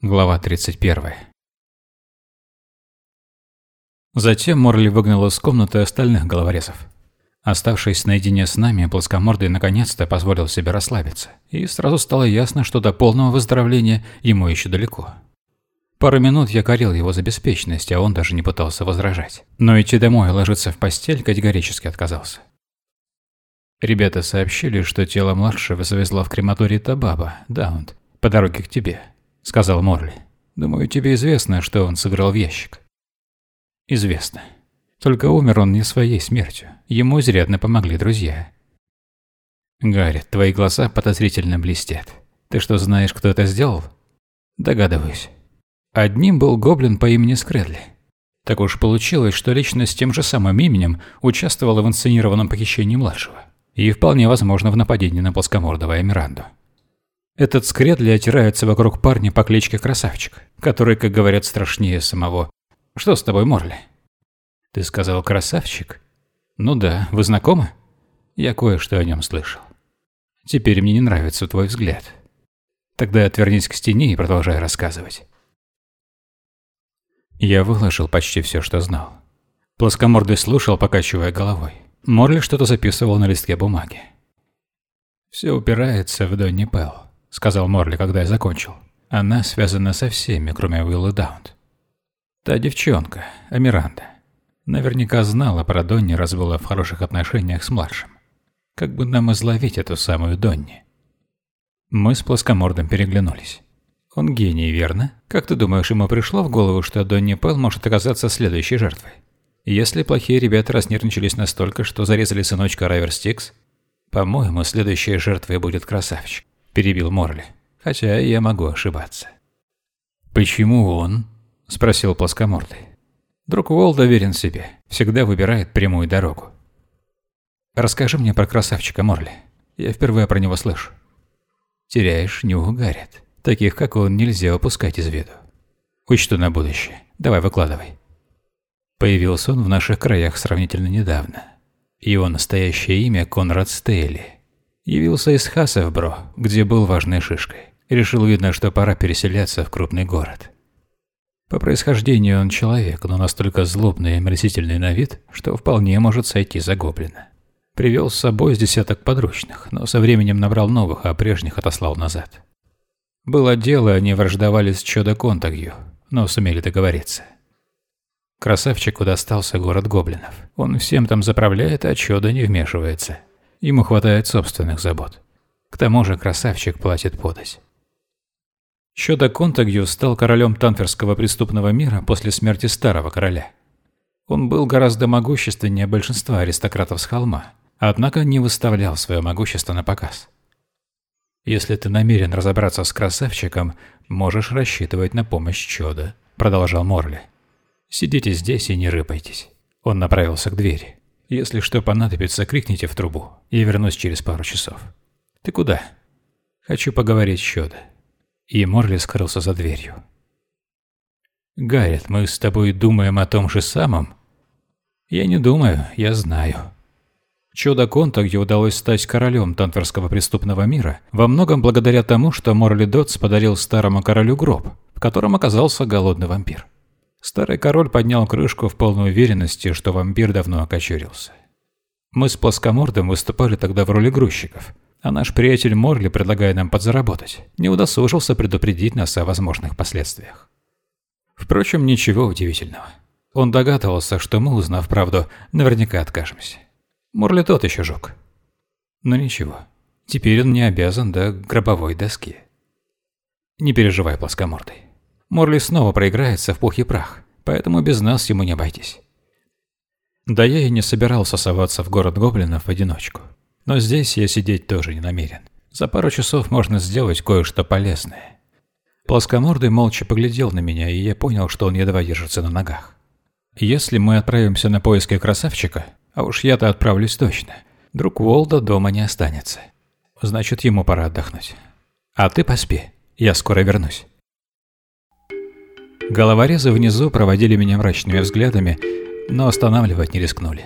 Глава 31. Затем Морли выгнал из комнаты остальных головорезов. Оставшись наедине с нами, плоскомордый наконец-то позволил себе расслабиться, и сразу стало ясно, что до полного выздоровления ему еще далеко. Пару минут я корил его за беспечность, а он даже не пытался возражать. Но идти домой и ложиться в постель категорически отказался. Ребята сообщили, что тело младшего завезла в крематорий Табаба, Даунт, по дороге к тебе сказал Морли. «Думаю, тебе известно, что он сыграл в ящик». «Известно. Только умер он не своей смертью. Ему изрядно помогли друзья». «Гарри, твои глаза подозрительно блестят. Ты что, знаешь, кто это сделал?» «Догадываюсь. Одним был гоблин по имени Скредли. Так уж получилось, что лично с тем же самым именем участвовала в инсценированном похищении младшего. И вполне возможно в нападении на плоскомордого Эмиранду. Этот скредли отирается вокруг парня по кличке Красавчик, который, как говорят, страшнее самого. Что с тобой, Морли? Ты сказал Красавчик? Ну да, вы знакомы? Я кое-что о нем слышал. Теперь мне не нравится твой взгляд. Тогда отвернись к стене и продолжай рассказывать. Я выложил почти все, что знал. Плоскомордый слушал, покачивая головой. Морли что-то записывал на листке бумаги. Все упирается в Донни Пелл. – сказал Морли, когда я закончил. «Она связана со всеми, кроме Уилла Даунт. Та девчонка, Амиранда, наверняка знала про Донни, раз была в хороших отношениях с младшим. Как бы нам изловить эту самую Донни?» Мы с плоскомордом переглянулись. «Он гений, верно? Как ты думаешь, ему пришло в голову, что Донни Пэл может оказаться следующей жертвой? Если плохие ребята разнервничались настолько, что зарезали сыночка Райвер Стикс, по-моему, следующей жертвой будет красавчик перебил Морли. Хотя я могу ошибаться. «Почему он?» – спросил плоскомордый. Друг Уолл доверен себе, всегда выбирает прямую дорогу. «Расскажи мне про красавчика Морли. Я впервые про него слышу». «Теряешь нюх, Гаррет. Таких, как он, нельзя упускать из виду. Учту на будущее. Давай, выкладывай». Появился он в наших краях сравнительно недавно. Его настоящее имя Конрад Стейли – Явился из Хасовбро, где был важной шишкой. Решил, видно, что пора переселяться в крупный город. По происхождению он человек, но настолько злобный и омерзительный на вид, что вполне может сойти за гоблина. Привел с собой с десяток подручных, но со временем набрал новых, а прежних отослал назад. Было дело, они враждовали с Чодо Контагью, но сумели договориться. Красавчику достался город гоблинов. Он всем там заправляет, а Чодо не вмешивается. Ему хватает собственных забот. К тому же красавчик платит подать. Чода Контагью стал королем танферского преступного мира после смерти старого короля. Он был гораздо могущественнее большинства аристократов с холма, однако не выставлял свое могущество на показ. «Если ты намерен разобраться с красавчиком, можешь рассчитывать на помощь Чода», – продолжал Морли. «Сидите здесь и не рыпайтесь». Он направился к двери. Если что понадобится, крикните в трубу. Я вернусь через пару часов. Ты куда? Хочу поговорить с Щода. И Морли скрылся за дверью. Гаррет, мы с тобой думаем о том же самом? Я не думаю, я знаю. Чудо Конта, где удалось стать королем тантверского преступного мира, во многом благодаря тому, что Морли Дотс подарил старому королю гроб, в котором оказался голодный вампир. Старый король поднял крышку в полной уверенности, что вампир давно окочурился. Мы с плоскомордом выступали тогда в роли грузчиков, а наш приятель Морли, предлагая нам подзаработать, не удосужился предупредить нас о возможных последствиях. Впрочем, ничего удивительного. Он догадывался, что мы, узнав правду, наверняка откажемся. Морли тот еще жук. Но ничего, теперь он не обязан до гробовой доски. Не переживай, плоскомордый. Морли снова проиграется в пух и прах, поэтому без нас ему не обойтись. Да я и не собирался соваться в город гоблинов в одиночку. Но здесь я сидеть тоже не намерен. За пару часов можно сделать кое-что полезное. Плоскомордый молча поглядел на меня, и я понял, что он едва держится на ногах. Если мы отправимся на поиски красавчика, а уж я-то отправлюсь точно, друг Волда дома не останется. Значит, ему пора отдохнуть. А ты поспи, я скоро вернусь. Головорезы внизу проводили меня мрачными взглядами, но останавливать не рискнули.